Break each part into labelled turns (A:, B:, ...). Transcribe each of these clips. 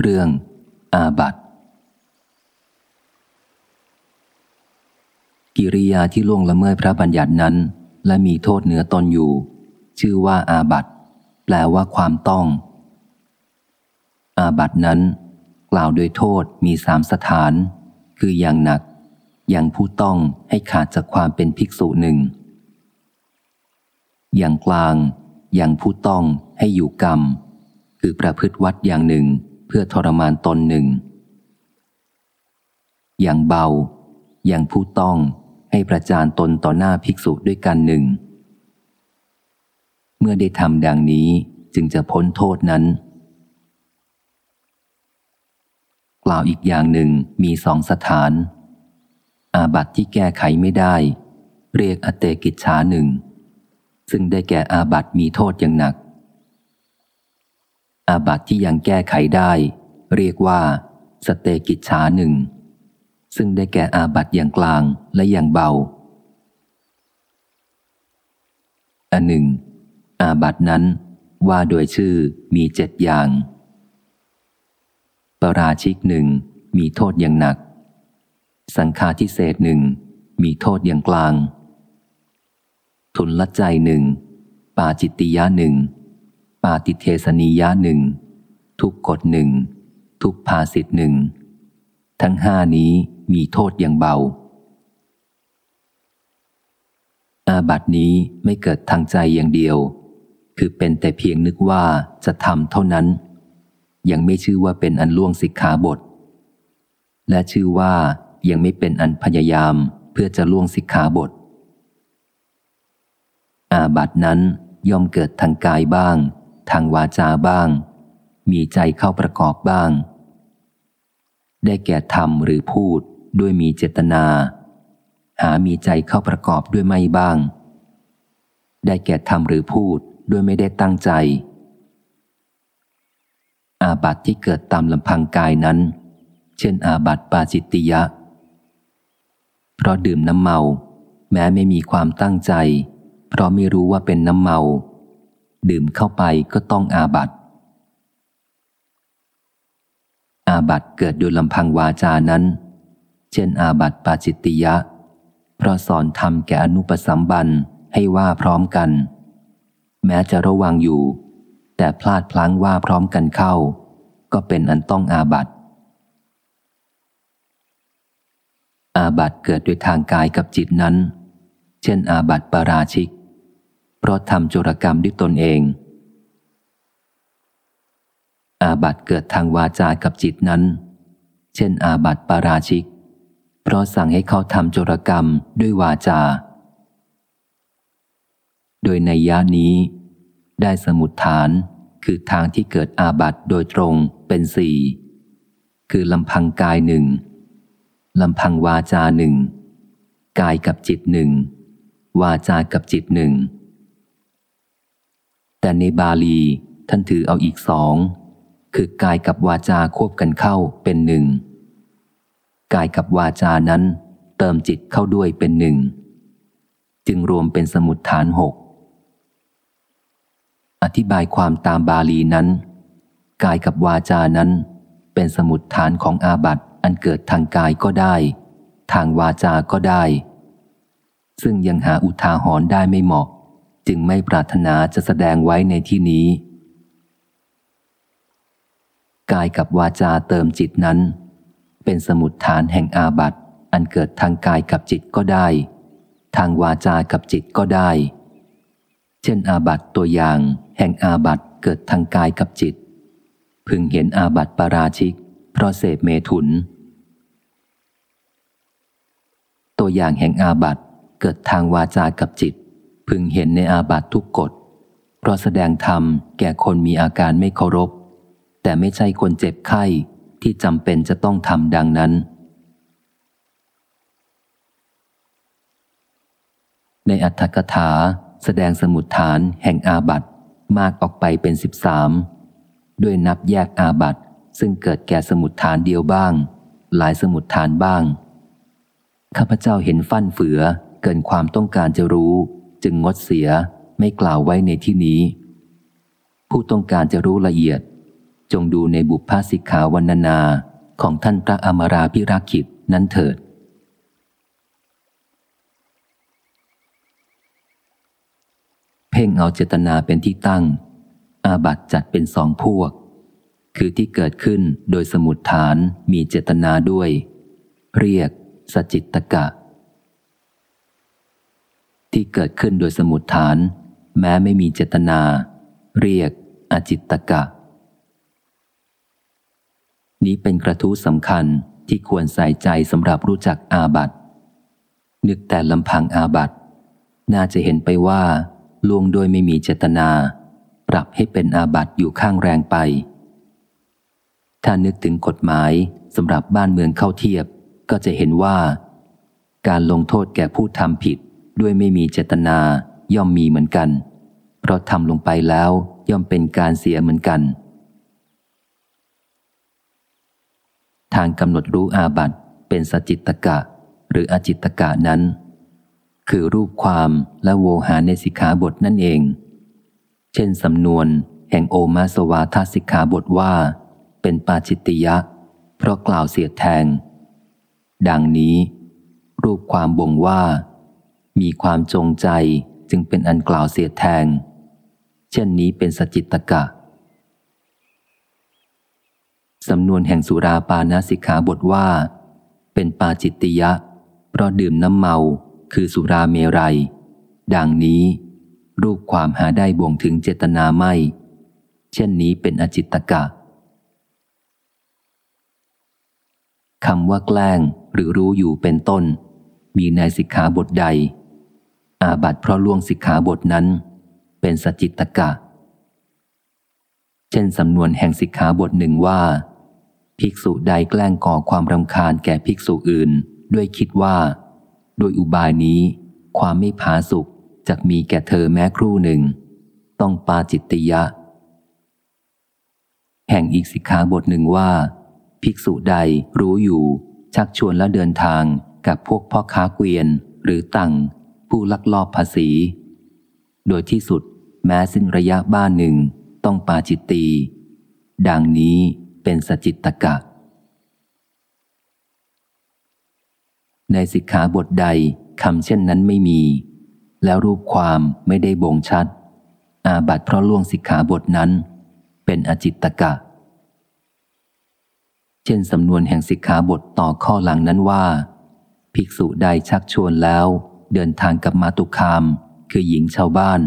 A: เรื่องอาบัตกิริยาที่ล่วงละเมิดพระบัญญัตินั้น และมีโทษเหนือตนอยู่ ชื่อว่าอาบัตแปลว่าความต้อง อาบัตนั้น กล่าวโดยโทษมีสามสถาน คืออย่างหนัก อย่างผู้ต้องให้ขาดจากความเป็นภิกษุหนึ่ง อย่างกลาง อย่างผู้ต้องให้อยู่กรรม คือประพฤติวัดอย่างหนึ่ง เพื่อทรมานตนหนึ่ง อย่างเบา อย่างผู้ต้องให้ประจานตนต่อหน้าภิกษุด้วยกันหนึ่ง เมื่อได้ทำดังนี้จึงจะพ้นโทษนั้น กล่าวอีกอย่างหนึ่งมีสองสถาน อาบัติที่แก้ไขไม่ได้ เรียกอเตกิจฉาหนึ่ง ซึ่งได้แก่อาบัติมีโทษอย่างหนัก อาบัติที่ยังแก้ไขได้ เรียกว่า สเตกิจฉาหนึ่ง ซึ่งได้แก่อาบัติอย่างกลางและอย่างเบา อันหนึ่ง อาบัตินั้นว่าโดยชื่อมีเจ็ดอย่าง ปราชิกหนึ่งมีโทษอย่างหนัก สังฆาทิเศษหนึ่งมีโทษอย่างกลาง ทุนละใจหนึ่งปาจิตติยะหนึ่ง ปาติเทสนียะหนึ่ง ทุกกฎหนึ่ง ทุกภาสิทธ์หนึ่ง ทั้งห้านี้มีโทษอย่างเบา อาบัตินี้ไม่เกิดทางใจอย่างเดียว คือเป็นแต่เพียงนึกว่าจะทำเท่านั้น ยังไม่ชื่อว่าเป็นอันล่วงสิกขาบท และชื่อว่ายังไม่เป็นอันพยายามเพื่อจะล่วงสิกขาบท อาบัตินั้นย่อมเกิดทางกายบ้าง ทางวาจาบ้าง มีใจเข้าประกอบบ้าง ได้แก่ทำหรือพูดด้วยมีเจตนา หามีใจเข้าประกอบด้วยไม่บ้าง ได้แก่ทำหรือพูดด้วยไม่ได้ตั้งใจ อาบัติที่เกิดตามลำพังกายนั้น เช่นอาบัติปาจิตติยะ เพราะดื่มน้ำเมา แม้ไม่มีความตั้งใจ เพราะไม่รู้ว่าเป็นน้ำเมา ดื่มเข้าไปก็ต้องอาบัตอาบัตเกิดโดยลำพังวาจานั้น เช่นอาบัตปาจิตติยะ เพราะสอนทำแก่อนุปสัมบันให้ว่าพร้อมกัน แม้จะระวังอยู่ แต่พลาดพลั้งว่าพร้อมกันเข้า ก็เป็นอันต้องอาบัตอาบัตเกิดโดยทางกายกับจิตนั้น เช่นอาบัตปาราชิก ราะทำจุรกรรมด้วยตนเอง อาบัตเกิดทางวาจากับจิตนั้น เช่น อาบัตปาราชิก เพราะสั่งให้เขาทำจุรกรรมด้วยวาจา โดยในยานี้ ได้สมุดฐานคือทางที่เกิดอาบัตโดยตรงเป็นสี่คือลำพังกายหนึ่งลำพังวาจาหนึ่งกายกับจิตหนึ่งวาจากับจิตหนึ่ง แต่ในบาลีท่านถือเอาอีกสอง คือกายกับวาจาควบกันเข้าเป็นหนึ่ง กายกับวาจานั้น เติมจิตเข้าด้วยเป็นหนึ่ง จึงรวมเป็นสมุดฐานหก อธิบายความตามบาลีนั้น กายกับวาจานั้น เป็นสมุดฐานของอาบัตอันเกิดทางกายก็ได้ ทางวาจาก็ได้ ซึ่งยังหาอุทาหรณ์ได้ไม่เหมาะ จึงไม่ปรารถนาจะแสดงไว้ในที่นี้ กายกับวาจาเติมจิตนั้น เป็นสมุดฐานแห่งอาบัตอันเกิดทางกายกับจิตก็ได้ ทางวาจากับจิตก็ได้ เช่นอาบัตตัวอย่างแห่งอาบัตเกิดทางกายกับจิต พึงเห็นอาบัตปราชิก เพราะเสพเมถุน ตัวอย่างแห่งอาบัตเกิดทางวาจากับจิต พึงเห็นในอาบัตทุกกฎ เพราะแสดงธรรมแก่คนมีอาการไม่เคารพ แต่ไม่ใช่คนเจ็บไข้ที่จำเป็นจะต้องทำดังนั้น ในอัตถกถาแสดงสมุดฐานแห่งอาบัตมากออกไปเป็นสิบสามด้วยนับแยกอาบัตซึ่งเกิดแก่สมุดฐานเดียวบ้าง หลายสมุดฐานบ้าง ข้าพเจ้าเห็นฟั่นเฟือเกินความต้องการจะรู้ จึงงดเสียไม่กล่าวไว้ในที่นี้ ผู้ต้องการจะรู้ละเอียด จงดูในบุพภาสิกขาวันนาของท่านพระอมราพิรักขิตนั้นเถิด เพ่งเอาเจตนาเป็นที่ตั้ง อาบัตจัดเป็นสองพวก คือที่เกิดขึ้นโดยสมุดฐานมีเจตนาด้วย เรียก สจิตตกะ ที่เกิดขึ้นโดยสมุดฐาน แม้ไม่มีเจตนา เรียก อจิตตกะ นี้เป็นกระทู้สำคัญที่ควรใส่ใจสำหรับรู้จักอาบัตนึกแต่ลำพังอาบัตน่าจะเห็นไปว่าลวงโดยไม่มีเจตนา ปรับให้เป็นอาบัตอยู่ข้างแรงไป ถ้านึกถึงกฎหมายสำหรับบ้านเมืองเข้าเทียบ ก็จะเห็นว่า การลงโทษแก่ผู้ทำผิด ด้วยไม่มีเจตนาย่อมมีเหมือนกัน เพราะทำลงไปแล้วย่อมเป็นการเสียเหมือนกัน ทางกำหนดรู้อาบัตเป็นสจิตตกะ หรืออจิตตกะนั้น คือรูปความและโวหารในสิกขาบทนั่นเอง เช่นสำนวนแห่งโอมาสวาทสิกขาบทว่า เป็นปาจิตติยะ เพราะกล่าวเสียแทง ดังนี้ รูปความบ่งว่า มีความจงใจจึงเป็นอันกล่าวเสียแทง เช่นนี้เป็นสจิตตกะ สำนวนแห่งสุราปานาสิกขาบทว่า เป็นปาจิตติยะ เพราะดื่มน้ำเมาคือสุราเมรัย ดังนี้ รูปความหาได้บ่งถึงเจตนาไม่ เช่นนี้เป็นอจิตตกะคำว่าแกล้งหรือรู้อยู่เป็นต้น มีในสิกขาบทใด อาบัตเพราะล่วงสิกขาบทนั้น เป็นสจิตตกะ เช่นสำนวนแห่งสิกขาบทหนึ่งว่า ภิกษุใดแกล้งก่อความรำคาญแก่ภิกษุอื่น ด้วยคิดว่าโดยอุบายนี้ ความไม่ผาสุกจะมีแก่เธอแม้ครู่หนึ่ง ต้องปาจิตติยะ แห่งอีกสิกขาบทหนึ่งว่า ภิกษุใดรู้อยู่ ชักชวนและเดินทางกับพวกพ่อค้าเกวียนหรือตัง ผู้ลักลอบภาษี โดยที่สุดแม้สิ้นระยะบ้านหนึ่งต้องปาจิตตี ดังนี้เป็นสจิตตกะ ในสิกขาบทใดคำเช่นนั้นไม่มี แล้วรูปความไม่ได้บ่งชัด อาบัตเพราะล่วงสิกขาบทนั้น เป็นอจิตตกะ เช่นสำนวนแห่งสิกขาบทต่อข้อหลังนั้นว่า ภิกษุใดชักชวนแล้ว เดินทางกับมาตุคาม คือหญิงชาวบ้าน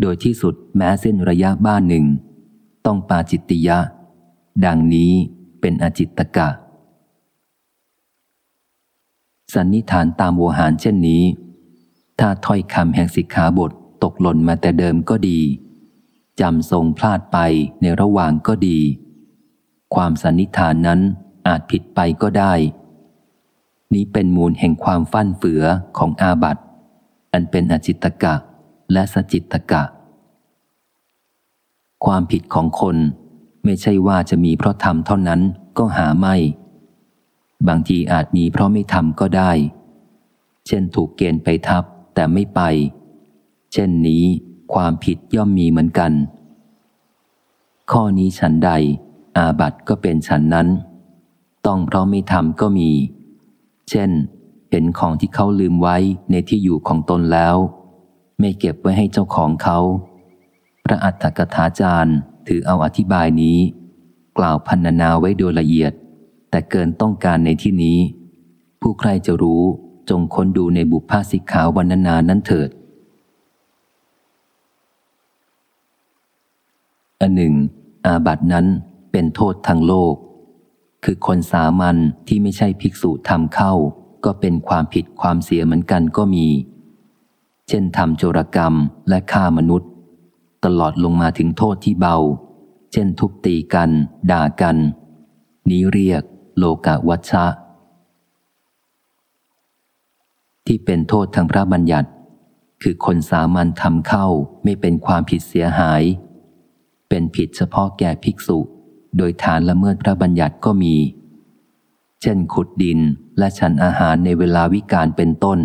A: โดยที่สุดแม้เส้นระยะบ้านหนึ่ง ต้องปาจิตติยะ ดังนี้เป็นอจิตตกะ สันนิฐานตามโวหารเช่นนี้ ถ้าถ้อยคำแห่งสิกขาบทตกหล่นมาแต่เดิมก็ดีจำทรงพลาดไปในระหว่างก็ดี ความสันนิฐานนั้นอาจผิดไปก็ได้ นี้เป็นมูลแห่งความฟั่นเฟือของอาบัตอันเป็นอจิตตกะและสจิตตกะ ความผิดของคนไม่ใช่ว่าจะมีเพราะทำเท่านั้นก็หาไม่ บางทีอาจมีเพราะไม่ทำก็ได้ เช่นถูกเกณฑ์ไปทับแต่ไม่ไป เช่นนี้ความผิดย่อมมีเหมือนกัน ข้อนี้ฉันใด อาบัตก็เป็นฉันนั้น ต้องเพราะไม่ทำก็มี เช่น เห็นของที่เขาลืมไว้ในที่อยู่ของตนแล้ว ไม่เก็บไว้ให้เจ้าของเขา พระอัฏฐกถาจารย์ถือเอาอธิบายนี้ กล่าวพันนาไว้โดยละเอียด แต่เกินต้องการในที่นี้ ผู้ใครจะรู้จงค้นดูในบุพภาสิกขาวันนานั้นเถิดอันหนึ่ง อาบัตินั้นเป็นโทษทางโลก คือคนสามัญที่ไม่ใช่ภิกษุทำเข้า ก็เป็นความผิดความเสียเหมือนกันก็มี เช่นทำโจรกรรมและฆ่ามนุษย์ ตลอดลงมาถึงโทษที่เบา เช่นทุบตีกัน ด่ากัน นี้เรียกโลกาวัชชะ ที่เป็นโทษทางพระบัญญัติ คือคนสามัญทำเข้าไม่เป็นความผิดเสียหาย เป็นผิดเฉพาะแก่ภิกษุ โดยฐานละเมิดพระบัญญัติก็มี เช่นขุดดินและฉันอาหารในเวลาวิกาลเป็นต้น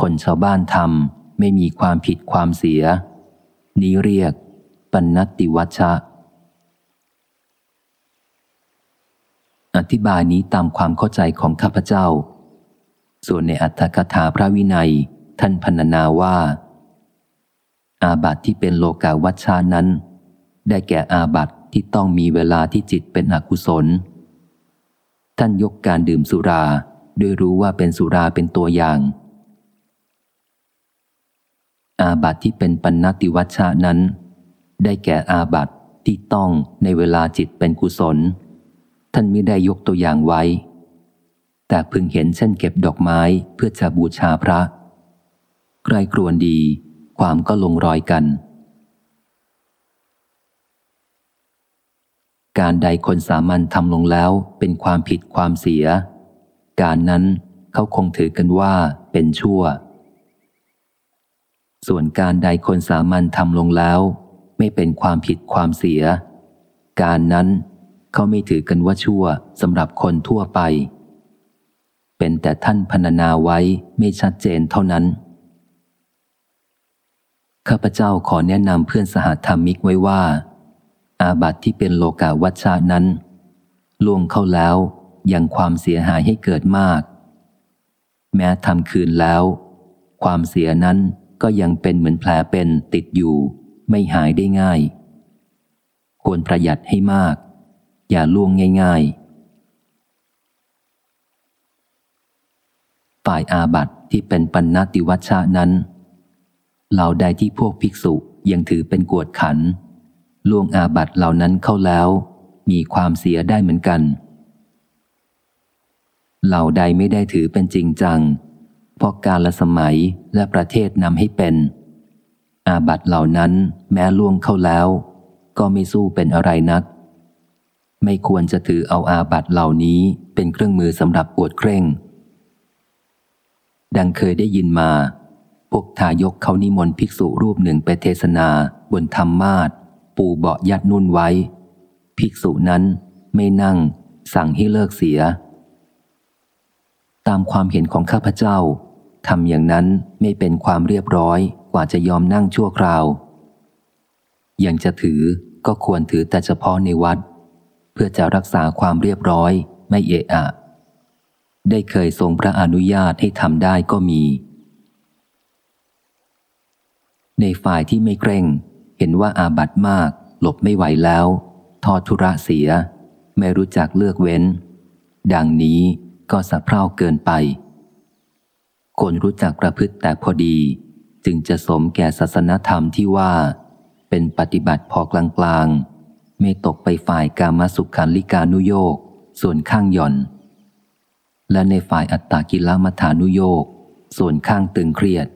A: คนชาวบ้านทำไม่มีความผิดความเสีย นี้เรียก ปัญนติวัชชะอธิบายนี้ตามความเข้าใจของข้าพเจ้า ส่วนในอัตถกถาพระวินัยท่านพรรณนาว่า อาบัติที่เป็นโลกาวัชชานั้น ได้แก่อาบัติ ที่ต้องมีเวลาที่จิตเป็นอกุศล ท่านยกการดื่มสุราด้วยรู้ว่าเป็นสุราเป็นตัวอย่าง อาบัติที่เป็นปัญนติวัชชานั้น ได้แก่อาบัติที่ต้องในเวลาจิตเป็นกุศล ท่านไม่ได้ยกตัวอย่างไว้ แต่พึงเห็นเช่นเก็บดอกไม้เพื่อจะบูชาพระ ใกล้กรวนดี ความก็ลงรอยกัน การใดคนสามัญทำลงแล้วเป็นความผิดความเสีย การนั้นเขาคงถือกันว่าเป็นชั่ว ส่วนการใดคนสามัญทำลงแล้ว ไม่เป็นความผิดความเสีย การนั้นเขาไม่ถือกันว่าชั่วสำหรับคนทั่วไป เป็นแต่ท่านพรรณนาไว้ไม่ชัดเจนเท่านั้น ข้าพเจ้าขอแนะนำเพื่อนสหธรรมิกไว้ว่า อาบัติที่เป็นโลกาวัชชานั้น ล่วงเข้าแล้วยังความเสียหายให้เกิดมาก แม้ทำคืนแล้ว ความเสียนั้นก็ยังเป็นเหมือนแผลเป็นติดอยู่ ไม่หายได้ง่าย ควรประหยัดให้มาก อย่าล่วงง่าย ๆ ฝ่ายอาบัติที่เป็นปัญนติวัชชานั้นเหล่าใดที่พวกภิกษุยังถือเป็นกวดขัน ล่วงอาบัตเหล่านั้นเข้าแล้ว มีความเสียได้เหมือนกัน เหล่าใดไม่ได้ถือเป็นจริงจัง เพราะการละสมัยและประเทศนำให้เป็น อาบัตเหล่านั้นแม้ล่วงเข้าแล้ว ก็ไม่สู้เป็นอะไรนัก ไม่ควรจะถือเอาอาบัตเหล่านี้เป็นเครื่องมือสำหรับปวดเคร่ง ดังเคยได้ยินมาพวกทายกเขานิมนต์ภิกษุรูปหนึ่งไปเทศนาบนธรรมาท ปูเบาะยัดนุ่นไว้ ภิกษุนั้นไม่นั่ง สั่งให้เลิกเสีย ตามความเห็นของข้าพเจ้าทำอย่างนั้นไม่เป็นความเรียบร้อยกว่าจะยอมนั่งชั่วคราว ยังจะถือก็ควรถือแต่เฉพาะในวัด เพื่อจะรักษาความเรียบร้อยไม่เอะอะ ได้เคยทรงพระอนุญาตให้ทำได้ก็มี ในฝ่ายที่ไม่เกรง เห็นว่าอาบัตมาก หลบไม่ไหวแล้ว ทอดทุระเสีย ไม่รู้จักเลือกเว้น ดังนี้ก็สะเพร่าเกินไป คนรู้จักประพฤติแต่พอดี จึงจะสมแก่ศาสนธรรมที่ว่า เป็นปฏิบัติพอกลางๆ ไม่ตกไปฝ่ายกามสุขันลิกานุโยกส่วนข้างหย่อน และในฝ่ายอัตตากิลมัฐานุโยกส่วนข้างตึงเครียด